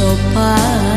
sopa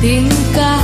tingkah